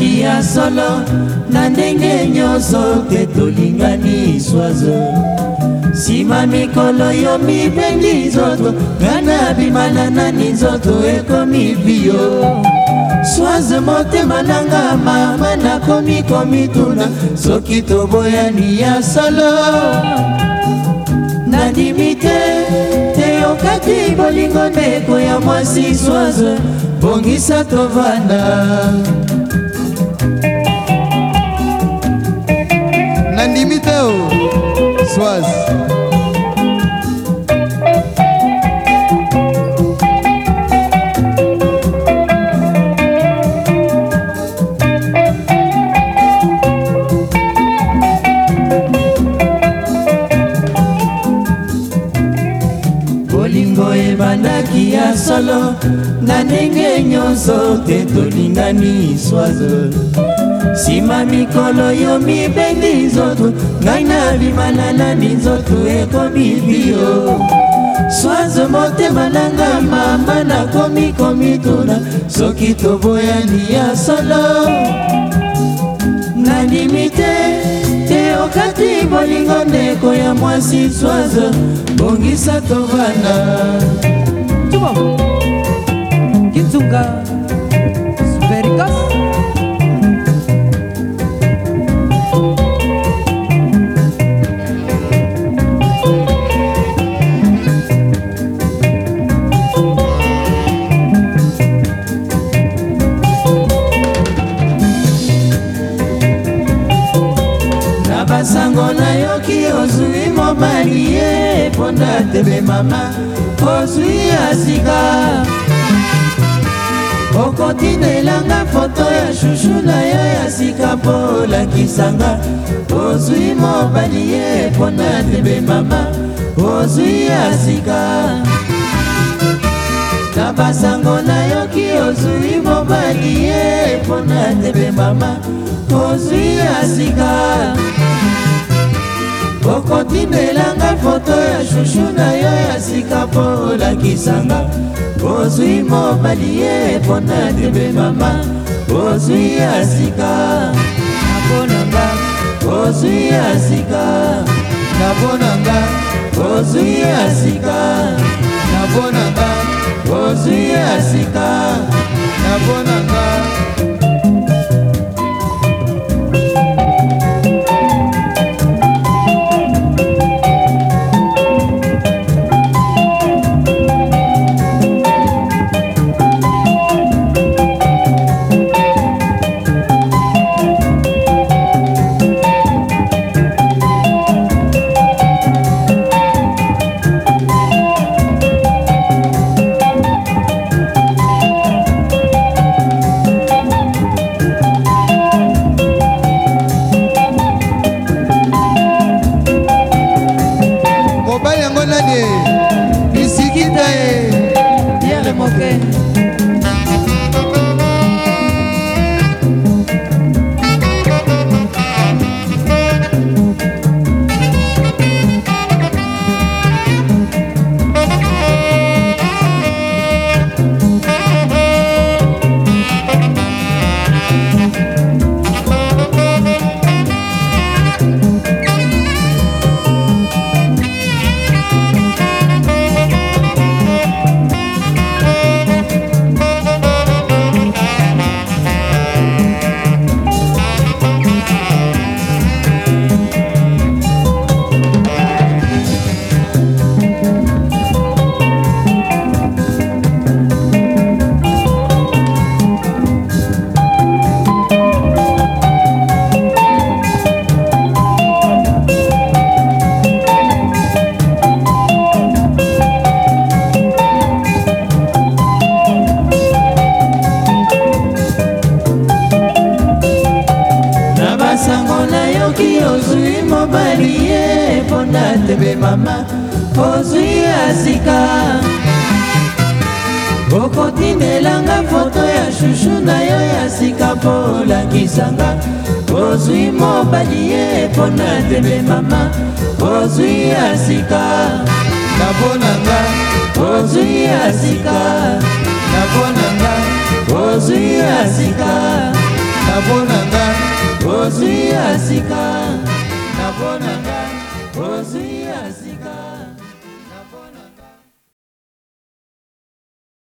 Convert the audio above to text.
ezalaki ya solo na ndenge nyonso te tolingani swazo nsima mikolo yo mibendi nzoto ngana bimana nani nzoto ekomi bio swaze motema nanga mama nakomi komituna soki toboyani ya solo nadimi te teyokaki bolingo ndeko ya mwasi swaze bongisa tovanda alimi te o swaz bolingo ebandaki ya solo na ndenge nyonso te tolingani swaze nsima mikolo yo mibendi nzoto ngai nabima nanani nzoto ekomi bio swaze motema nanga mama nakomi komituna soki toboyani ya solo nandimi te te okati bolingo ndeko ya mwasi swaze bongisa tovanda kizunga mobali ye mponda tebe mama ozwi ya sika okotindelanga foto ya shushu na yo ya sika mpo olakisanga ozwi mobali ye mponda tebe mama ozwi ya sika na basango nayoki ozwi mobali ye mpona tebe mama ozwi ya sika okotindelanga foto ya shushu na yo ya sika mpo olakisanga ozwi mobali ye mpona tebe mama ozwi ya sika naponanga ozwi ya sika naponanga ozwi ya sika naponanga ozwi ya sika naponanga sango nayoki ozwi mobali ye eponda tebe mama ozwi asika okotindelanga foto ya shushu na yo ya sika mpo olakisanga ozwi mobali ye mpona tebe mama ozwi ya sika naponanga ozwi ya sika naponanga ozwi ya sika naponanga ozwi ya sika na mpo na ngai ozwi ya sika